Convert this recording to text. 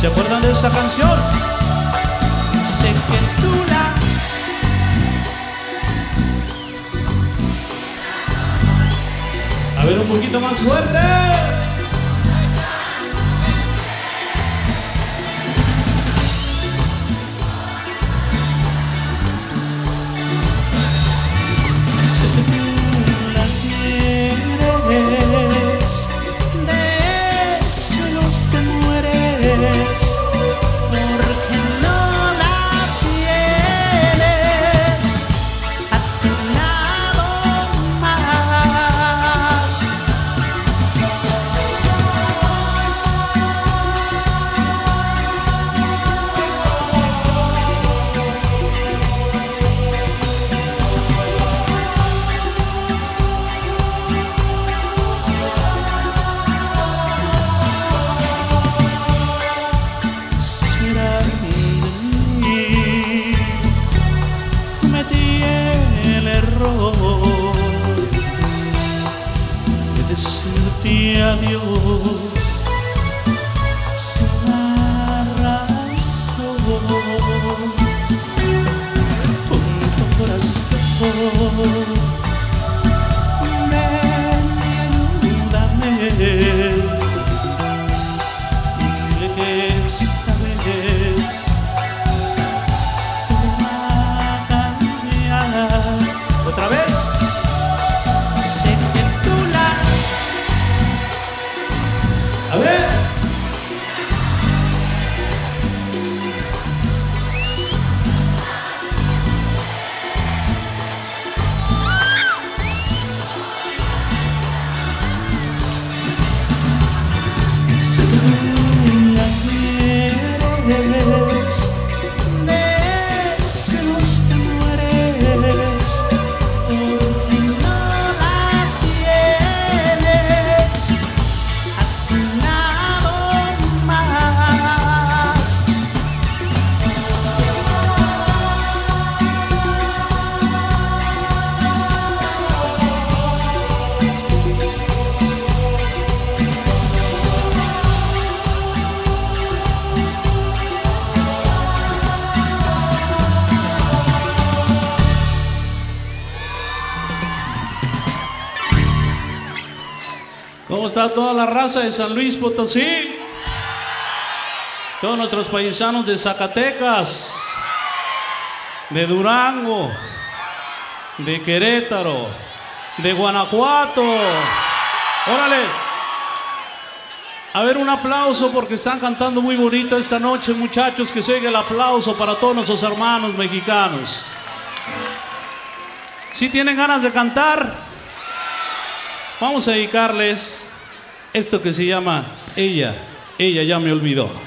¿Se acuerdan de esa canción? Sé que tú la A ver un poquito más fuerte. Decirte adiós ¿Cómo está toda la raza de San Luis Potosí? Todos nuestros paisanos de Zacatecas, de Durango, de Querétaro, de Guanajuato. Órale. A ver, un aplauso porque están cantando muy bonito esta noche, muchachos. Que oiga el aplauso para todos nuestros hermanos mexicanos. Si tienen ganas de cantar, vamos a dedicarles esto que se llama Ella, ella ya me olvidó.